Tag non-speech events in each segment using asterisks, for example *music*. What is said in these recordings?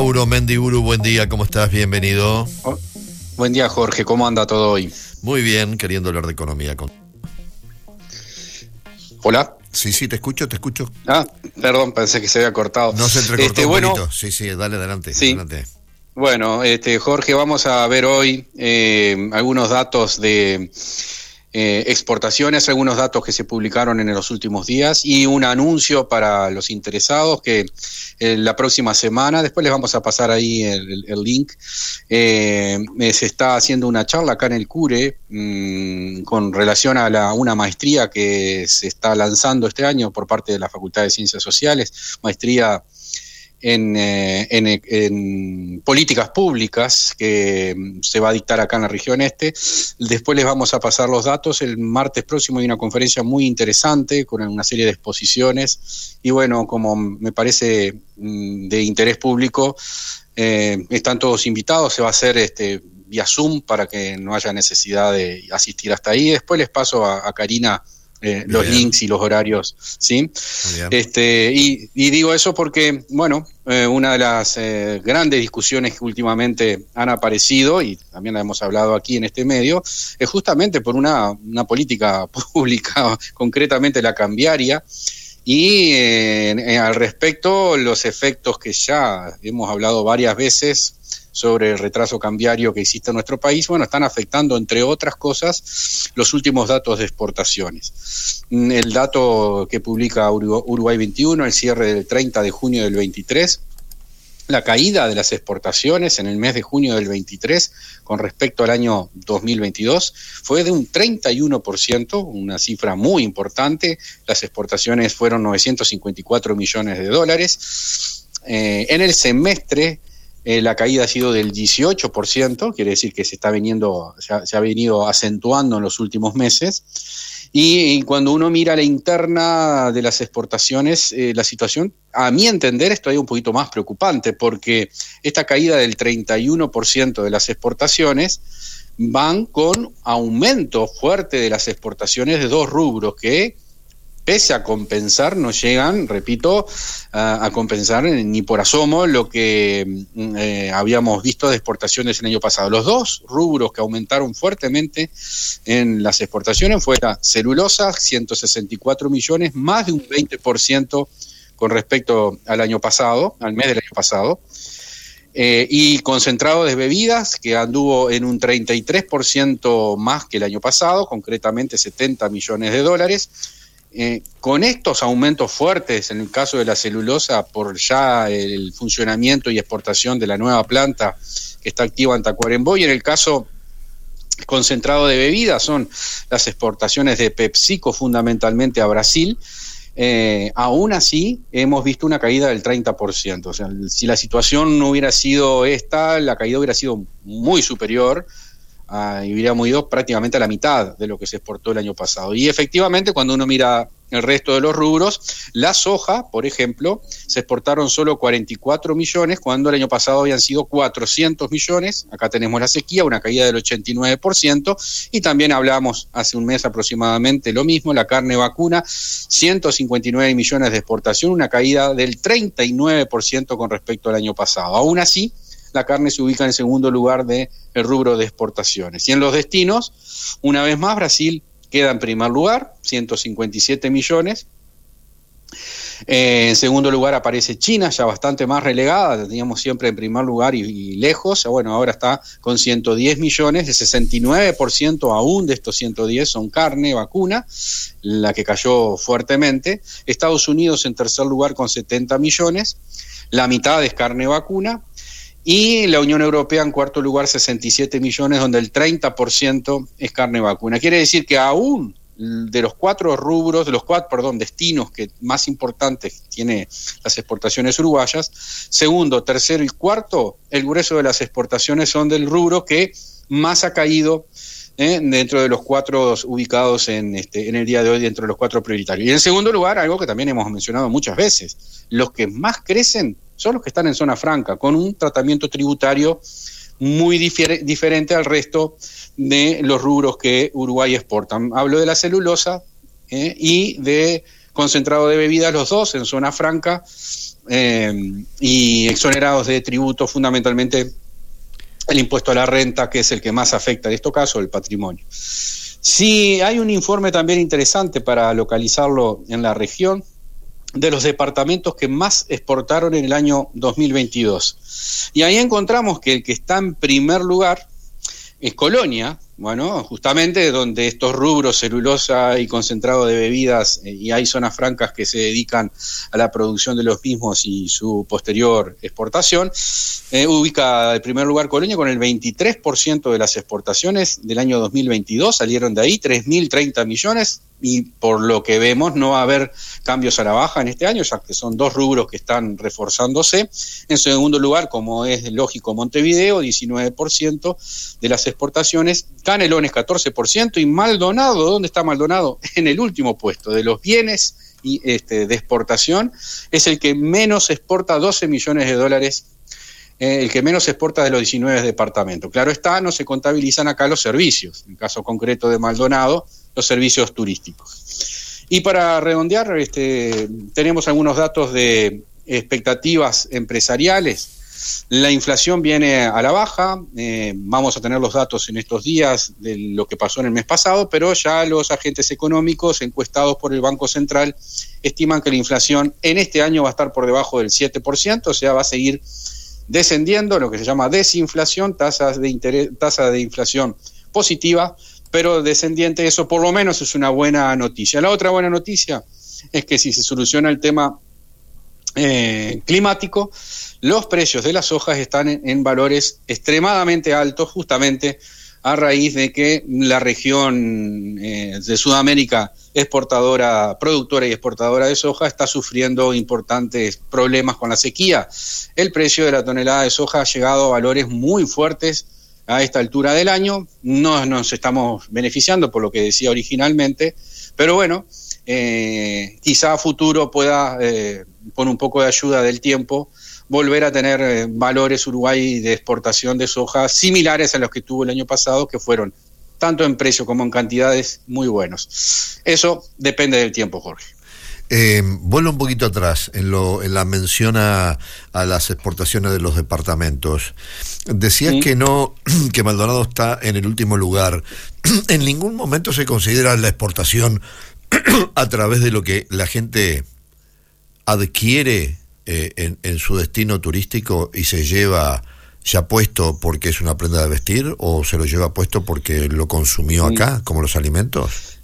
Mauro Mendiburu, buen día, ¿cómo estás? Bienvenido. Oh, buen día, Jorge, ¿cómo anda todo hoy? Muy bien, queriendo hablar de economía. Con... Hola. Sí, sí, te escucho, te escucho. Ah, perdón, pensé que se había cortado. No se entrecortó este, un bueno, Sí, sí, dale adelante. Sí. Adelante. Bueno, este, Jorge, vamos a ver hoy eh, algunos datos de eh, exportaciones, algunos datos que se publicaron en los últimos días y un anuncio para los interesados que eh, la próxima semana, después les vamos a pasar ahí el, link, eh, se está haciendo una charla acá en el CURE mm, con relación a la, una maestría que se está lanzando este año por parte de la Facultad de Ciencias Sociales, maestría eh, en, políticas públicas que mm, se va a dictar acá en la región este. Después les vamos a pasar los datos. El martes próximo hay una conferencia muy interesante con una serie de exposiciones. Y bueno, como me parece mm, de interés público, eh, están todos invitados. Se va a hacer este, vía Zoom para que no haya necesidad de asistir hasta ahí. Después les paso a Karina eh, los links y los horarios, ¿sí? Este, y, digo eso porque, bueno, eh, una de las eh, grandes discusiones que últimamente han aparecido, y también la hemos hablado aquí en este medio, es justamente por una, una política *laughs* pública, concretamente la cambiaria, y al respecto los efectos que ya hemos hablado varias veces sobre el retraso cambiario que existe en nuestro país, bueno, están afectando, entre otras cosas, los últimos datos de exportaciones. Mm, el dato que publica Uruguay 21, el cierre del 30 de junio del 23, la caída de las exportaciones en el mes de junio del 23 con respecto al año 2022 fue de un 31%, una cifra muy importante. Las exportaciones fueron 954 millones de dólares. Eh, en el semestre eh, la caída ha sido del 18%, quiere decir que se está viniendo, se ha, venido acentuando en los últimos meses. Y, cuando uno mira la interna de las exportaciones, eh, la situación, a mi entender, es todavía un poquito más preocupante, porque esta caída del 31% de las exportaciones van con aumento fuerte de las exportaciones de dos rubros que pese a compensar, no llegan, repito, a, compensar ni por asomo lo que mm, eh, habíamos visto de exportaciones el año pasado. Los dos rubros que aumentaron fuertemente en las exportaciones fue la celulosa, 164 millones, más de un 20% con respecto al año pasado, al mes del año pasado. Eh, y concentrado de bebidas, que anduvo en un 33% más que el año pasado, concretamente 70 millones de dólares eh, con estos aumentos fuertes, en el caso de la celulosa, por ya el funcionamiento y exportación de la nueva planta que está activa en Tacuarembó, y en el caso concentrado de bebidas, son las exportaciones de PepsiCo fundamentalmente a Brasil, eh, aún así hemos visto una caída del 30%. O sea, si la situación no hubiera sido esta, la caída hubiera sido muy superior y hubiéramos ido prácticamente a la mitad de lo que se exportó el año pasado. Y efectivamente, cuando uno mira el resto de los rubros, la soja, por ejemplo, se exportaron solo 44 millones, cuando el año pasado habían sido 400 millones. Acá tenemos la sequía, una caída del 89%. Y también hablamos hace un mes aproximadamente lo mismo, la carne vacuna, 159 millones de exportación, una caída del 39% con respecto al año pasado. Aún así, la carne se ubica en segundo lugar del el rubro de exportaciones. Y en los destinos, una vez más, Brasil queda en primer lugar, 157 millones. Eh, en segundo lugar aparece China, ya bastante más relegada, teníamos siempre en primer lugar y, lejos, bueno, ahora está con 110 millones, el 69% aún de estos 110 son carne, vacuna, la que cayó fuertemente. Estados Unidos en tercer lugar con 70 millones, la mitad es carne, vacuna, y la Unión Europea en cuarto lugar 67 millones, donde el 30% es carne vacuna. Quiere decir que aún de los cuatro rubros, de los cuatro, perdón, destinos que más importantes tiene las exportaciones uruguayas, segundo, tercero y cuarto, el grueso de las exportaciones son del rubro que más ha caído ¿eh? dentro de los cuatro ubicados en, este, en el día de hoy, dentro de los cuatro prioritarios. Y en segundo lugar, algo que también hemos mencionado muchas veces, los que más crecen son los que están en zona franca, con un tratamiento tributario muy diferente al resto de los rubros que Uruguay exporta. Hablo de la celulosa ¿eh? y de concentrado de bebidas, los dos en zona franca eh, y exonerados de tributo fundamentalmente el impuesto a la renta, que es el que más afecta en este caso, el patrimonio. Sí, hay un informe también interesante para localizarlo en la región de los departamentos que más exportaron en el año 2022. Y ahí encontramos que el que está en primer lugar es Colonia, bueno, justamente donde estos rubros, celulosa y concentrado de bebidas, eh, y hay zonas francas que se dedican a la producción de los mismos y su posterior exportación, eh, ubica en primer lugar Colonia con el 23% de las exportaciones del año 2022, salieron de ahí 3.030 millones, y por lo que vemos no va a haber cambios a la baja en este año, ya que son dos rubros que están reforzándose. En segundo lugar, como es lógico, Montevideo, 19% de las exportaciones, Canelones 14% y Maldonado, ¿dónde está Maldonado? *laughs* En el último puesto de los bienes y este, de exportación, es el que menos exporta 12 millones de dólares eh, el que menos exporta de los 19 departamentos. Claro está, no se contabilizan acá los servicios. En caso concreto de Maldonado, los servicios turísticos. Y para redondear, este, tenemos algunos datos de expectativas empresariales. La inflación viene a la baja, eh, vamos a tener los datos en estos días de lo que pasó en el mes pasado, pero ya los agentes económicos encuestados por el Banco Central estiman que la inflación en este año va a estar por debajo del 7%, o sea, va a seguir descendiendo, lo que se llama desinflación, tasas de tasa de inflación positiva, pero descendiente, eso por lo menos es una buena noticia. La otra buena noticia es que si se soluciona el tema eh, climático, los precios de las hojas están en, valores extremadamente altos, justamente a raíz de que la región eh, de Sudamérica exportadora, productora y exportadora de soja está sufriendo importantes problemas con la sequía. El precio de la tonelada de soja ha llegado a valores muy fuertes a esta altura del año. No nos estamos beneficiando por lo que decía originalmente, pero bueno, eh, quizá a futuro pueda, eh, con un poco de ayuda del tiempo, volver a tener eh, valores Uruguay de exportación de soja similares a los que tuvo el año pasado, que fueron tanto en precio como en cantidades muy buenos. Eso depende del tiempo, Jorge. Eh, vuelvo un poquito atrás en, lo, en la mención a, las exportaciones de los departamentos. Decías que no, *clears throat* que Maldonado está en el último lugar. *clears throat* en ningún momento se considera la exportación *clears throat* a través de lo que la gente adquiere eh, en, en, su destino turístico y se lleva ya puesto porque es una prenda de vestir o se lo lleva puesto porque lo consumió acá, como los alimentos.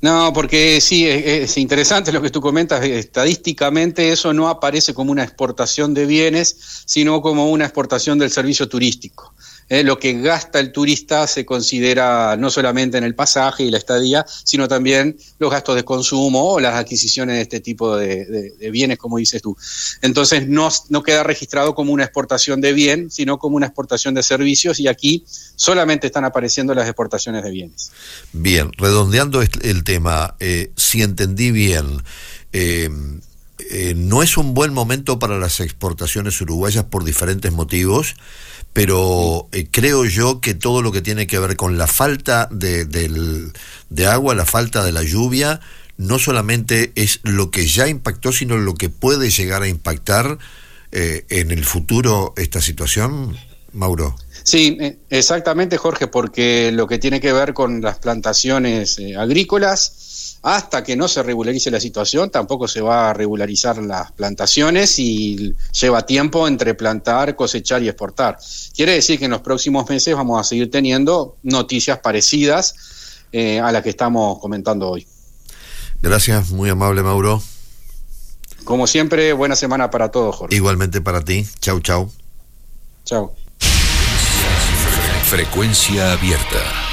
No, porque sí, es, interesante lo que tú comentas. Estadísticamente eso no aparece como una exportación de bienes, sino como una exportación del servicio turístico. ¿Eh? lo que gasta el turista se considera no solamente en el pasaje y la estadía, sino también los gastos de consumo o las adquisiciones de este tipo de, bienes, como dices tú. Entonces no, no queda registrado como una exportación de bien, sino como una exportación de servicios y aquí solamente están apareciendo las exportaciones de bienes. Bien, redondeando el tema, eh, si entendí bien, eh, no es un buen momento para las exportaciones uruguayas por diferentes motivos pero eh, creo yo que todo lo que tiene que ver con la falta de, de agua, la falta de la lluvia, no solamente es lo que ya impactó, sino lo que puede llegar a impactar eh, en el futuro esta situación, Mauro. Sí, eh, exactamente, Jorge, porque lo que tiene que ver con las plantaciones agrícolas, hasta que no se regularice la situación, tampoco se va a regularizar las plantaciones y lleva tiempo entre plantar, cosechar y exportar. Quiere decir que en los próximos meses vamos a seguir teniendo noticias parecidas eh, a las que estamos comentando hoy. Gracias, muy amable Mauro. Como siempre, buena semana para todos, Jorge. Igualmente para ti. Chau, chau. Chau. Frecuencia abierta.